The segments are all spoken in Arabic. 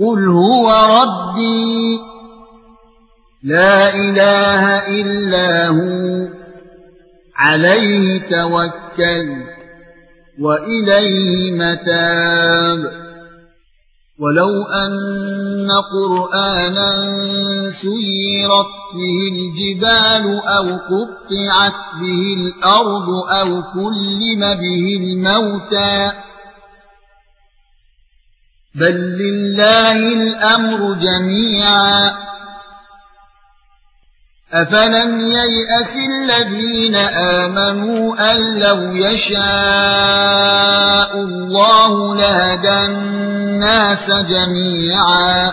قل هو ربي لا اله الا هو عليه توكل واليه متاب ولو ان قرانا سيرت به الجبال أو قطعت به الأرض أو كلم به الموتى بل لله الامر جميعا افلم ييأس الذين امنوا ان لو يشاء الله لهدى الناس جميعا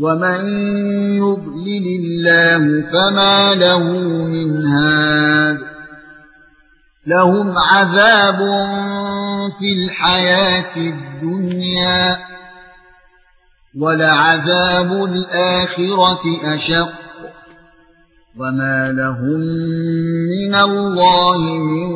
ومن يضلل الله فما له من هاد لهم عذاب في الحياة الدنيا ولعذاب الاخره اشق وما لهم من الله من